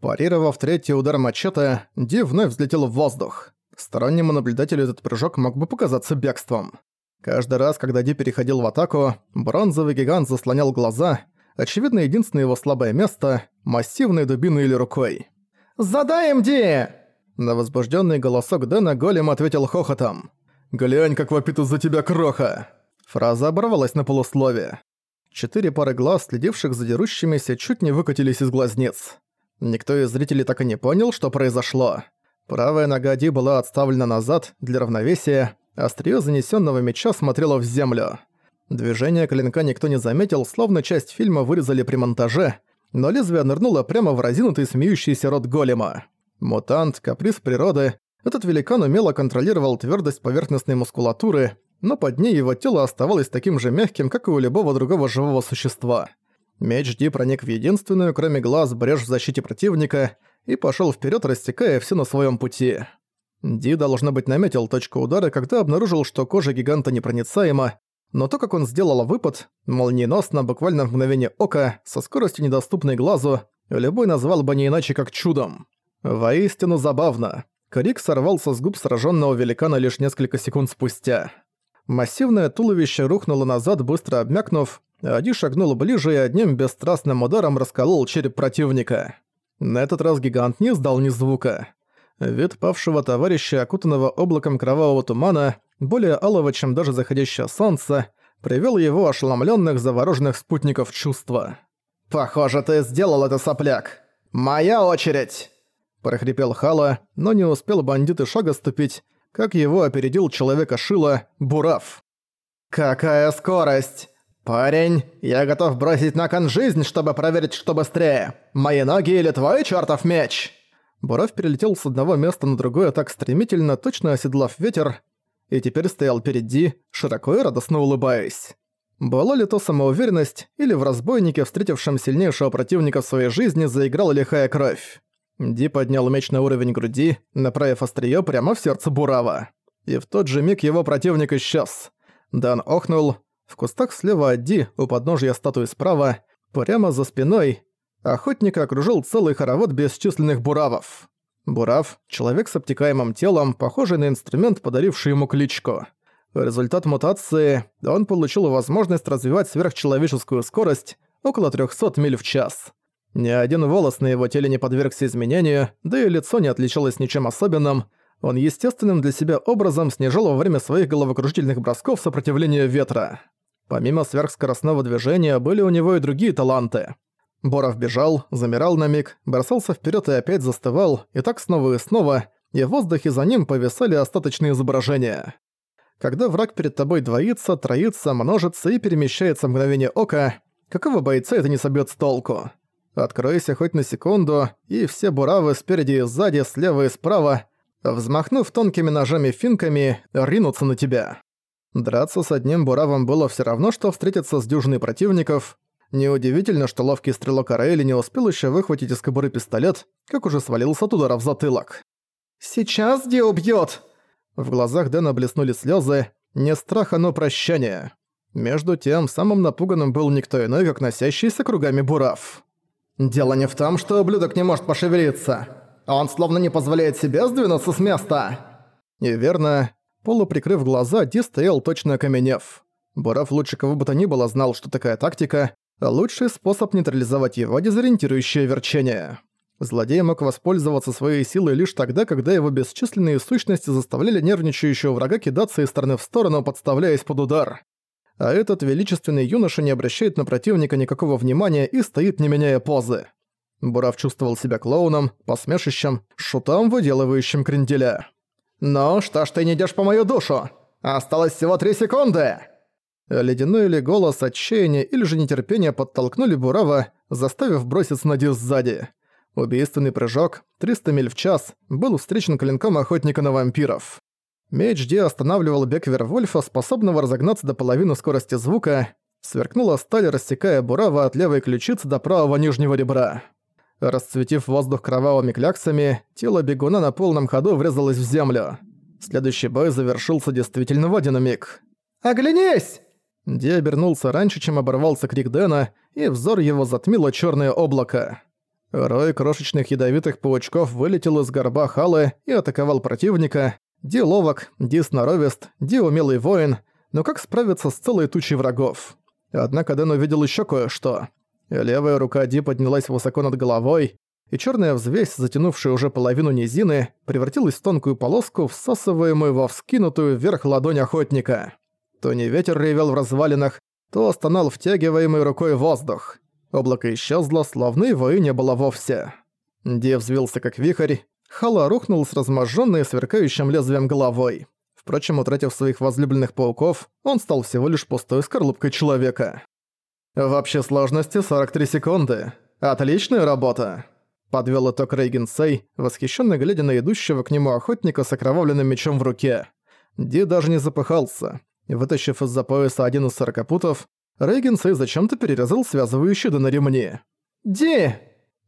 Парировав третий удар мачете, Ди вновь взлетел в воздух. Стороннему наблюдателю этот прыжок мог бы показаться бегством. Каждый раз, когда Ди переходил в атаку, бронзовый гигант заслонял глаза, очевидно, единственное его слабое место – массивной дубиной или рукой. «Задаем, Ди!» На возбужденный голосок Дэна голем ответил хохотом. «Глянь, как вопит из-за тебя кроха!» Фраза оборвалась на полуслове. Четыре пары глаз, следивших за дерущимися, чуть не выкатились из глазниц. Никто из зрителей так и не понял, что произошло. Правая нога Ди была отставлена назад для равновесия, острие занесенного меча смотрело в землю. Движение клинка никто не заметил, словно часть фильма вырезали при монтаже, но лезвие нырнуло прямо в разинутый смеющийся рот голема. Мутант, каприз природы, этот великан умело контролировал твердость поверхностной мускулатуры, но под ней его тело оставалось таким же мягким, как и у любого другого живого существа. Меч Ди проник в единственную, кроме глаз, брешь в защите противника и пошел вперед, растекая все на своем пути. Ди, должно быть, наметил точку удара, когда обнаружил, что кожа гиганта непроницаема, но то, как он сделал выпад, молниеносно, буквально в мгновение ока, со скоростью недоступной глазу, любой назвал бы не иначе как чудом. Воистину забавно. Крик сорвался с губ сраженного великана лишь несколько секунд спустя. Массивное туловище рухнуло назад, быстро обмякнув, Ади шагнул ближе и одним бесстрастным ударом расколол череп противника. На этот раз гигант не сдал ни звука. Вид павшего товарища, окутанного облаком кровавого тумана, более алого, чем даже заходящее солнце, привел его ошеломленных, завороженных спутников чувства. «Похоже, ты сделал это, сопляк! Моя очередь!» прохрипел Хала, но не успел бандит и шага ступить, как его опередил человека Шила Бурав. «Какая скорость! Парень, я готов бросить на кон жизнь, чтобы проверить, что быстрее, мои ноги или твой чертов меч!» Бурав перелетел с одного места на другое так стремительно, точно оседлав ветер, и теперь стоял перед Ди, широко и радостно улыбаясь. Была ли то самоуверенность, или в разбойнике, встретившем сильнейшего противника в своей жизни, заиграла лихая кровь? Ди поднял меч на уровень груди, направив острие прямо в сердце Бурава. И в тот же миг его противник исчез. Дан охнул. В кустах слева от Ди, у подножия статуи справа, прямо за спиной, охотника окружил целый хоровод бесчисленных буравов. Бурав — человек с обтекаемым телом, похожий на инструмент, подаривший ему кличку. результат мутации он получил возможность развивать сверхчеловеческую скорость около 300 миль в час. Ни один волос на его теле не подвергся изменению, да и лицо не отличалось ничем особенным. Он естественным для себя образом снижал во время своих головокружительных бросков сопротивление ветра. Помимо сверхскоростного движения были у него и другие таланты. Боров бежал, замирал на миг, бросался вперед и опять застывал, и так снова и снова, и в воздухе за ним повисали остаточные изображения. Когда враг перед тобой двоится, троится, множится и перемещается в мгновение ока, какого бойца это не собьет с толку? Откройся хоть на секунду, и все буравы спереди и сзади, слева и справа, взмахнув тонкими ножами-финками, ринутся на тебя. Драться с одним буравом было все равно, что встретиться с дюжиной противников. Неудивительно, что ловкий стрелок Араэли не успел еще выхватить из кобуры пистолет, как уже свалился от удара в затылок. «Сейчас Ди убьёт!» В глазах Дэна блеснули слезы, не страха, но прощания. Между тем, самым напуганным был никто иной, как носящийся кругами бурав. Дело не в том, что ублюдок не может пошевелиться. Он словно не позволяет себе сдвинуться с места. Неверно. Полуприкрыв глаза, Ди стоял точно окаменев. Бурав лучше кого бы то ни было знал, что такая тактика – лучший способ нейтрализовать его дезориентирующее верчение. Злодей мог воспользоваться своей силой лишь тогда, когда его бесчисленные сущности заставляли нервничающего врага кидаться из стороны в сторону, подставляясь под удар а этот величественный юноша не обращает на противника никакого внимания и стоит не меняя позы. Бурав чувствовал себя клоуном, посмешищем, шутом, выделывающим кренделя. «Ну, что ж ты не идёшь по мою душу? Осталось всего три секунды!» Ледяной ли голос, отчаяния или же нетерпение подтолкнули Бурава, заставив броситься на Ди сзади. Убийственный прыжок, 300 миль в час, был встречен клинком охотника на вампиров. Меч Ди останавливал бег Вервольфа, способного разогнаться до половины скорости звука. Сверкнула сталь, рассекая бурава от левой ключицы до правого нижнего ребра. Расцветив воздух кровавыми кляксами, тело бегуна на полном ходу врезалось в землю. Следующий бой завершился действительно в один миг. «Оглянись!» Ди обернулся раньше, чем оборвался крик Дэна, и взор его затмило черное облако. Рой крошечных ядовитых паучков вылетел из горба Халы и атаковал противника. Ди ловок, Ди сноровист, Ди умелый воин, но как справиться с целой тучей врагов? Однако Дэн увидел еще кое-что. Левая рука Ди поднялась высоко над головой, и черная взвесь, затянувшая уже половину низины, превратилась в тонкую полоску, всасываемую во вскинутую вверх ладонь охотника. То не ветер ревел в развалинах, то стонал втягиваемый рукой воздух. Облако исчезло, словно его и не было вовсе. Ди взвился как вихрь, Хала рухнул с разможженной сверкающим лезвием головой. Впрочем, утратив своих возлюбленных пауков, он стал всего лишь пустой скорлупкой человека. «В общей сложности 43 секунды. Отличная работа!» Подвёл итог Рейген Сей, восхищенно глядя на идущего к нему охотника с окровавленным мечом в руке. Ди даже не запыхался. Вытащив из-за пояса один из сорокопутов, Рейген Сей зачем-то перерезал связывающие на ремни. «Ди!»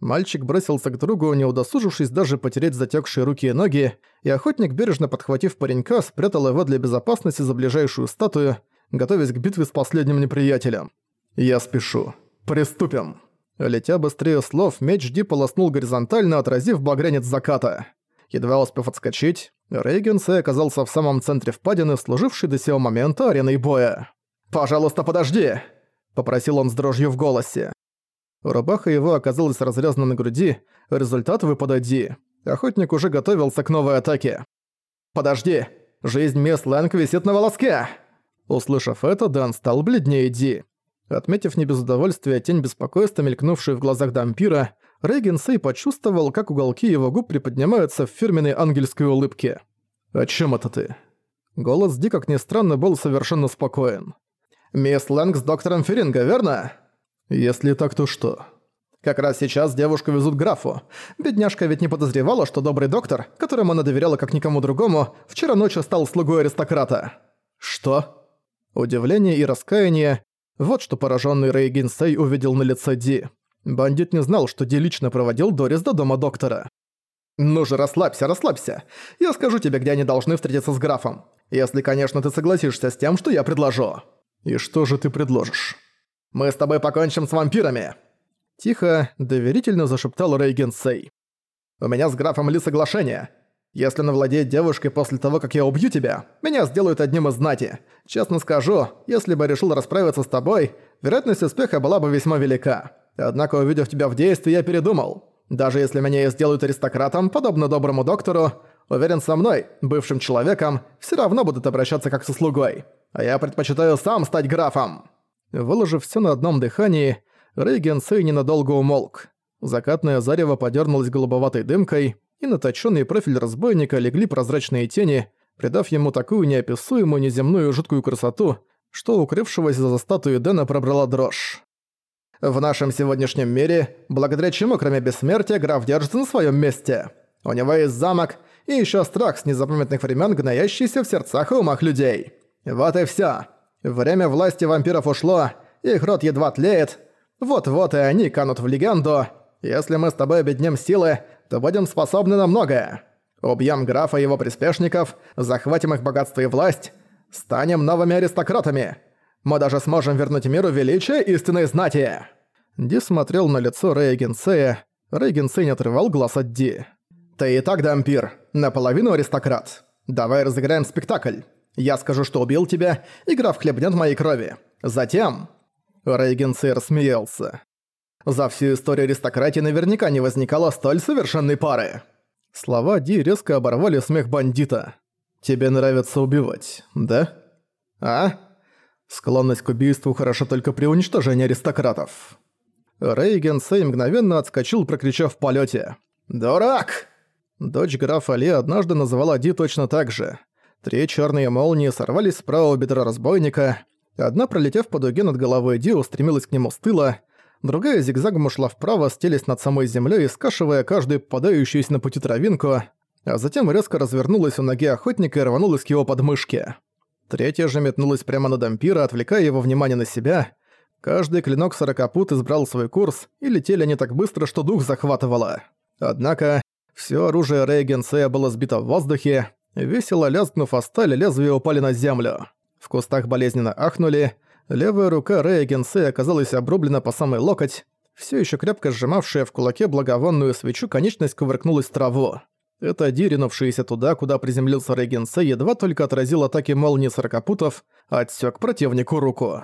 Мальчик бросился к другу, не удосужившись даже потереть затекшие руки и ноги, и охотник, бережно подхватив паренька, спрятал его для безопасности за ближайшую статую, готовясь к битве с последним неприятелем. «Я спешу. Приступим!» Летя быстрее слов, меч Ди полоснул горизонтально, отразив багрянец заката. Едва успев отскочить, Рейгенсей оказался в самом центре впадины, служившей до сего момента ареной боя. «Пожалуйста, подожди!» – попросил он с дрожью в голосе. Рубаха его оказалась разрезана на груди, результат выпада Ди. Охотник уже готовился к новой атаке. «Подожди! Жизнь мисс Лэнг висит на волоске!» Услышав это, Дан стал бледнее Ди. Отметив не без удовольствия тень беспокойства, мелькнувшую в глазах Дампира, Рейген Сей почувствовал, как уголки его губ приподнимаются в фирменной ангельской улыбке. «О чем это ты?» Голос Ди, как ни странно, был совершенно спокоен. «Мисс Лэнг с доктором Феринга, верно?» Если так, то что? Как раз сейчас девушку везут графу. Бедняжка ведь не подозревала, что добрый доктор, которому она доверяла как никому другому, вчера ночью стал слугой аристократа. Что? Удивление и раскаяние – вот что пораженный Рейгин Сей увидел на лице Ди. Бандит не знал, что Ди лично проводил Дорис до дома доктора. «Ну же, расслабься, расслабься. Я скажу тебе, где они должны встретиться с графом. Если, конечно, ты согласишься с тем, что я предложу». «И что же ты предложишь?» Мы с тобой покончим с вампирами!» Тихо, доверительно зашептал Рейген Сей. «У меня с графом Ли соглашение. Если он владеет девушкой после того, как я убью тебя, меня сделают одним из знати. Честно скажу, если бы решил расправиться с тобой, вероятность успеха была бы весьма велика. Однако, увидев тебя в действии, я передумал. Даже если меня и сделают аристократом, подобно доброму доктору, уверен со мной, бывшим человеком, все равно будут обращаться как со слугой. А я предпочитаю сам стать графом». Выложив все на одном дыхании, Рейген Сэй ненадолго умолк. Закатное зарево подернулось голубоватой дымкой, и на точёный профиль разбойника легли прозрачные тени, придав ему такую неописуемую неземную жуткую красоту, что укрывшегося за статуей Дэна пробрала дрожь. В нашем сегодняшнем мире, благодаря чему, кроме бессмертия, граф держится на своем месте. У него есть замок и еще страх с незапамятных времен, гноящийся в сердцах и умах людей. Вот и все. Время власти вампиров ушло, их рот едва тлеет. Вот-вот и они канут в легенду. Если мы с тобой обеднем силы, будем способны на многое. Убьем графа и его приспешников, захватим их богатство и власть, станем новыми аристократами. Мы даже сможем вернуть миру величие истинной знати». Ди смотрел на лицо Рэя Генсея. Рэй Генсей не отрывал глаз от Ди. «Ты и так дампир, наполовину аристократ. Давай разыграем спектакль. Я скажу, что убил тебя, и граф хлебнет моей крови. Затем...» Рейгенсер смеялся. «За всю историю аристократии наверняка не возникало столь совершенной пары». Слова Ди резко оборвали смех бандита. «Тебе нравится убивать, да?» «А?» Склонность к убийству хорошо только при уничтожении аристократов. Рейген Сей мгновенно отскочил, прокричав в полете. «Дурак!» Дочь графа Ли однажды называла Ди точно так же. Три черные молнии сорвались с правого бедра разбойника. Одна, пролетев по дуге над головой Ди, устремилась к нему с тыла, другая зигзагом ушла вправо, стелясь над самой землей скашивая каждую попадающуюся на пути травинку, а затем резко развернулась у ноги охотника и рванулась к его подмышке. Третья же метнулась прямо на дампира, отвлекая его внимание на себя. Каждый клинок сорокопут избрал свой курс, и летели они так быстро, что дух захватывало. Однако, все оружие Рейгенсея было сбито в воздухе, Весело лязгнув о сталь, лезвия упали на землю. В кустах болезненно ахнули. Левая рука Рэя Генсей оказалась обрублена по самый локоть. все еще крепко сжимавшая в кулаке благовонную свечу конечность кувыркнулась в траву. Эта Ди, ринувшаяся туда, куда приземлился Рейгенсе, едва только отразил атаки молнии сорокопутов, отсек противнику руку.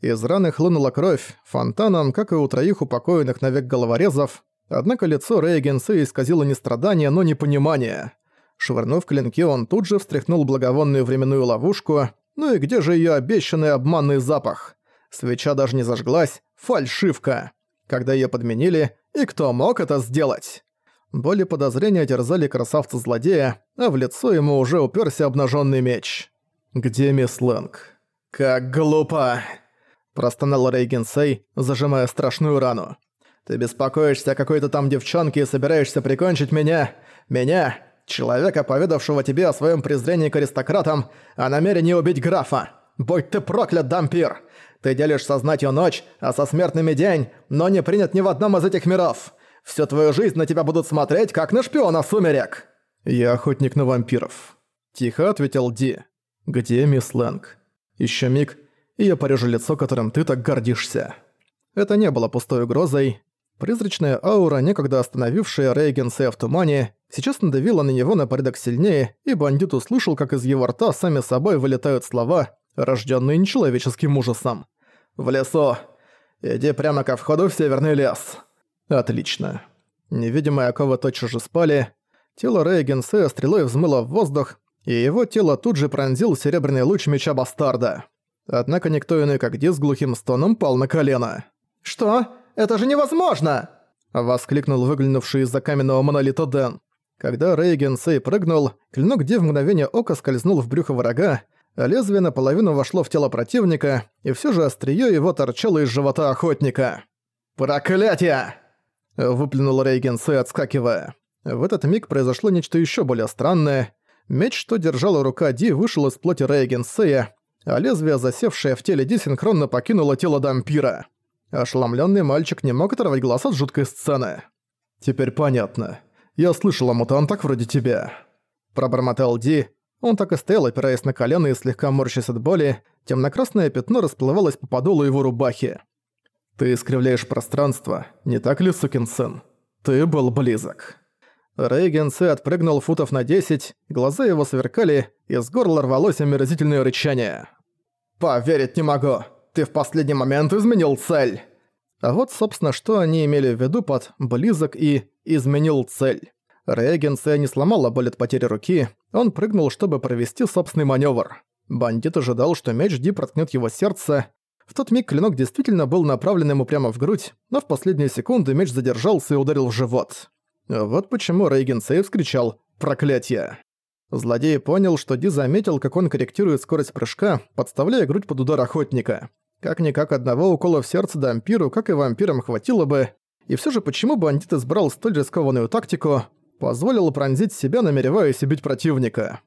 Из раны хлынула кровь, фонтаном, как и у троих упокоенных навек головорезов, однако лицо Рейгенсе исказило не страдание, но непонимание. Швырнув клинки, он тут же встряхнул благовонную временную ловушку, ну и где же ее обещанный обманный запах? Свеча даже не зажглась, фальшивка. Когда ее подменили, и кто мог это сделать? Боли подозрения терзали красавца-злодея, а в лицо ему уже уперся обнаженный меч. «Где мисс Лэнг?» «Как глупо!» Простонал Рейгенсей, зажимая страшную рану. «Ты беспокоишься о какой-то там девчонке и собираешься прикончить меня? Меня, человека, поведавшего тебе о своем презрении к аристократам, о намерении убить графа! Будь ты проклят, дампир! Ты делишь со знатью ночь, а со смертными день, но не принят ни в одном из этих миров! Всю твою жизнь на тебя будут смотреть, как на шпиона сумерек!» «Я охотник на вампиров», — тихо ответил Ди. «Где мисс Лэнг?» Еще миг, и я порежу лицо, которым ты так гордишься». Это не было пустой угрозой. Призрачная аура, некогда остановившая Рейгенса в тумане, сейчас надавила на него на порядок сильнее, и бандит услышал, как из его рта сами собой вылетают слова, рожденные нечеловеческим ужасом. «В лесу! Иди прямо ко входу в северный лес!» «Отлично». Невидимые оковы тотчас же спали, тело Рейгенса стрелой взмыло в воздух, и его тело тут же пронзил серебряный луч меча Бастарда. Однако никто иной как Ди с глухим стоном пал на колено. «Что? Это же невозможно!» Воскликнул выглянувший из-за каменного монолита Дэн. Когда Рейген Сей прыгнул, клинок Ди в мгновение ока скользнул в брюхо врага, а лезвие наполовину вошло в тело противника, и все же острие его торчало из живота охотника. «Проклятие!» – выплюнул Рейген Сей, отскакивая. В этот миг произошло нечто еще более странное. Меч, что держала рука Ди, вышел из плоти Рейген Сея, а лезвие, засевшее в теле Ди, синхронно покинуло тело дампира. Ошеломленный мальчик не мог оторвать глаз от жуткой сцены. «Теперь понятно. Я слышал о мутантах вроде тебя». Пробормотал Ди. Он так и стоял, опираясь на колено и слегка морщась от боли. Темно-красное пятно расплывалось по подолу его рубахи. «Ты искривляешь пространство, не так ли, сукин сын? Ты был близок». Рейген Сэ отпрыгнул футов на 10, глаза его сверкали, и с горла рвалось омерзительное рычание. «Поверить не могу! Ты в последний момент изменил цель!» А вот, собственно, что они имели в виду под «близок» и «изменил цель». Рейген Сэ не сломала боль от потери руки, он прыгнул, чтобы провести собственный маневр. Бандит ожидал, что меч Ди проткнет его сердце. В тот миг клинок действительно был направлен ему прямо в грудь, но в последние секунды меч задержался и ударил в живот. Вот почему Рейген Сейв скричал «Проклятие!». Злодей понял, что Ди заметил, как он корректирует скорость прыжка, подставляя грудь под удар охотника. Как-никак одного укола в сердце дампиру, как и вампирам, хватило бы. И все же почему бандит избрал столь рискованную тактику, позволил пронзить себя, намереваясь убить противника.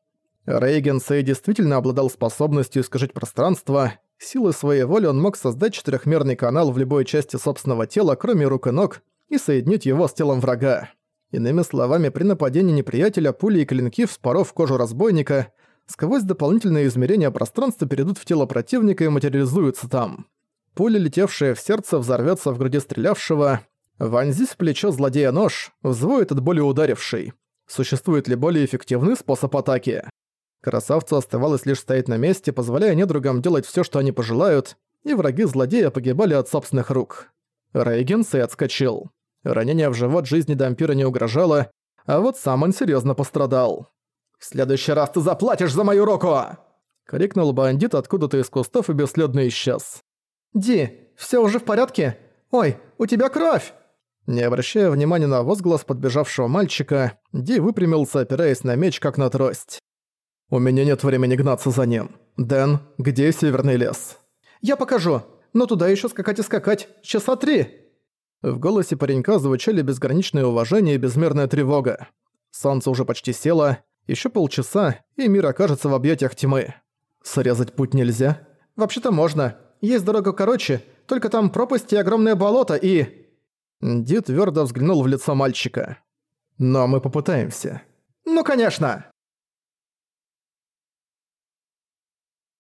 Рейген Сей действительно обладал способностью искажать пространство. Силой своей воли он мог создать четырехмерный канал в любой части собственного тела, кроме рук и ног, и соединить его с телом врага. Иными словами, при нападении неприятеля пули и клинки, вспоров кожу разбойника, сквозь дополнительные измерения пространства перейдут в тело противника и материализуются там. Пуля, летевшая в сердце, взорвётся в груди стрелявшего, вонзись в плечо злодея нож, взвоет от боли ударивший. Существует ли более эффективный способ атаки? Красавцу оставалось лишь стоять на месте, позволяя недругам делать всё, что они пожелают, и враги злодея погибали от собственных рук. Рейгенсей отскочил. Ранение в живот жизни Дампира не угрожало, а вот сам он серьезно пострадал. «В следующий раз ты заплатишь за мою руку!» — крикнул бандит откуда-то из кустов и бесследно исчез. «Ди, все уже в порядке? Ой, у тебя кровь!» Не обращая внимания на возглас подбежавшего мальчика, Ди выпрямился, опираясь на меч, как на трость. «У меня нет времени гнаться за ним. Дэн, где северный лес?» «Я покажу, но туда еще скакать и скакать. Часа три!» В голосе паренька звучали безграничное уважение и безмерная тревога. Солнце уже почти село, еще полчаса, и мир окажется в объятиях тьмы. Срезать путь нельзя? Вообще-то можно. Есть дорога короче, только там пропасть и огромное болото, и... Дид твердо взглянул в лицо мальчика. Но мы попытаемся. Ну, конечно!